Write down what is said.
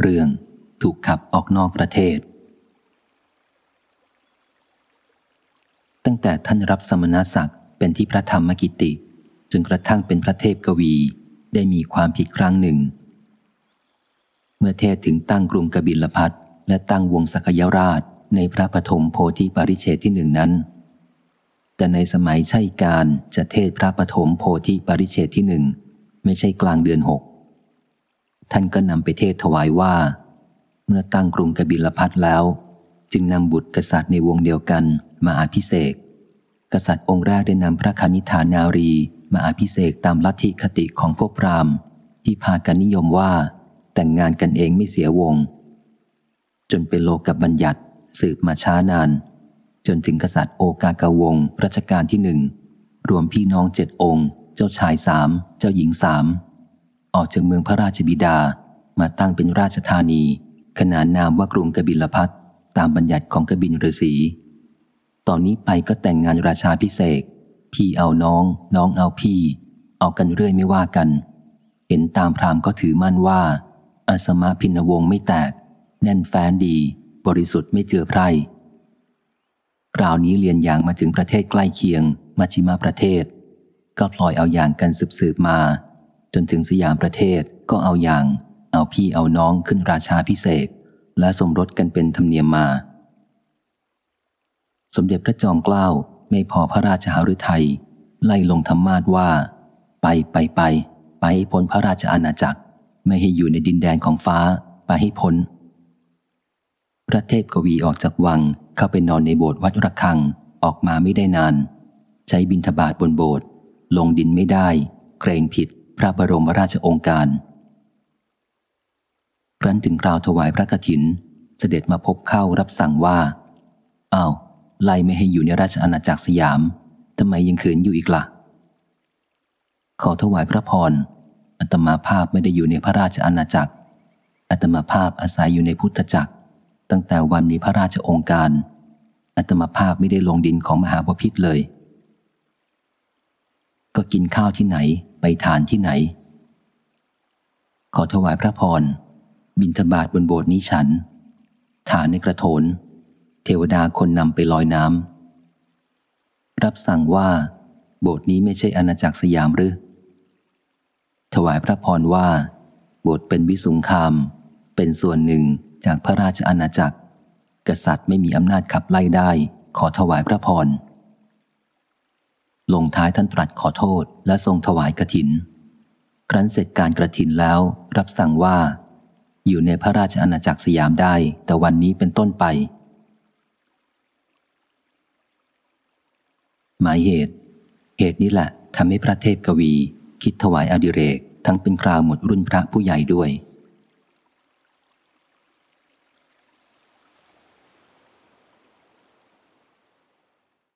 เรื่องถูกขับออกนอกประเทศ ตั้งแต่ท่านรับสมณศักดิ์เป็นที่พระธรรมกิติ จนกระทั่งเป็นพระเทพกวีได้มีความผิดครั้งหนึ่ง เมื่อเทศถึงตั้งกรุงกบิลพัทและตั้งวงสักยราชในพระปฐมโพธิปริเชตที่หนึ่งนั้น แต่ในสมัยใช่การจะเทศพระปฐมโพธิปริเชตที่หนึ่งไม่ใช่กลางเดือนหก ท่านก็นำไปเทศถวายว่า เมื่อตั้งกรุงกบิลพัทแล้ว จึงนำบุตรกษัตริย์ในวงเดียวกันมาอาภิเษกกษัตริย์องค์แรกได้นำพระคณิธานารีมาอาภิเษกตามลัทธิคติของพวกพราหมณ์ ที่พากันนิยมว่า แต่งงานกันเองไม่เสียวง จนเป็นโลกกับบัญญัติสืบมาช้านาน จนถึงกษัตริย์โอกากาวงรัชกาลที่หนึ่งรวมพี่น้องเจ็ดองค์ เจ้าชายสามเจ้าหญิงสาม ออกจากเมืองพระราชบิดามาตั้งเป็นราชธานี ขนานนามว่ากรุงกบิลพัทตามบัญญัติของกบินฤษีตอนนี้ไปก็แต่งงานราชาพิเศษพี่เอาน้อง น้องเอาพี่ เอากันเรื่อยไม่ว่ากัน เห็นตามพรามก็ถือมั่นว่า อาสมาพินวงไม่แตก แน่นแฟ้นดี บริสุทธิ์ไม่เจือไพร่คราวนี้เรียนอย่างมาถึงประเทศใกล้เคียงมัชิมาประเทศ ก็พลอยเอาอย่างกันสืบๆมา จนถึงสยามประเทศก็เอาอย่าง เอาพี่เอาน้องขึ้นราชาพิเศษและสมรสกันเป็นธรรมเนียมมา สมเด็จพระจอมเกล้าไม่พอพระราชหฤทัยไล่ลงธรรมาทว่า ไปไปไป ไปให้พ้นพระราชอาณาจักร ไม่ให้อยู่ในดินแดนของฟ้าไปให้พ้น พระเทพกวีออกจากวังเข้าไปนอนในโบสถ์วัดระฆังออกมาไม่ได้นาน ใช้บินทบาทบนโบสถ์ลงดินไม่ได้ เกรงผิด พระบรมราชองค์การครั้นถึงคราวถวายพระกฐิน เสด็จมาพบเข้ารับสั่งว่าอ้าวไล่ไม่ให้อยู่ในราชอาณาจักรสยามทำไมยังขืนอยู่อีกละ่ะ ขอถวายพระพรอัตมาภาพไม่ได้อยู่ในพระราชอาณาจักรอัตมาภาพอาศัยอยู่ในพุทธจักร ตั้งแต่วันมีพระราชองค์การอัตมาภาพไม่ได้ลงดินของมหาปพิธเลย ก็กินข้าวที่ไหน ไปทานที่ไหน ขอถวายพระพร บินทบาทบนโบสถ์นี้ฉัน ฐานในกระโถน เทวดาคนนำไปลอยน้ำ รับสั่งว่า โบสถ์นี้ไม่ใช่อาณาจักรสยามหรือ ถวายพระพรว่า โบสถ์เป็นวิสุงคาม เป็นส่วนหนึ่งจากพระราชอาณาจักร กษัตริย์ไม่มีอำนาจขับไล่ได้ ขอถวายพระพร ลงท้ายท่านตรัสขอโทษและทรงถวายกระถิน ครั้นเสร็จการกระถินแล้วรับสั่งว่า อยู่ในพระราชอาณาจักรสยามได้ แต่วันนี้เป็นต้นไป หมายเหตุ เหตุนี้แหละทำให้พระเทพกวี คิดถวายอดิเรก ทั้งเป็นคราวหมดรุ่นพระผู้ใหญ่ด้วย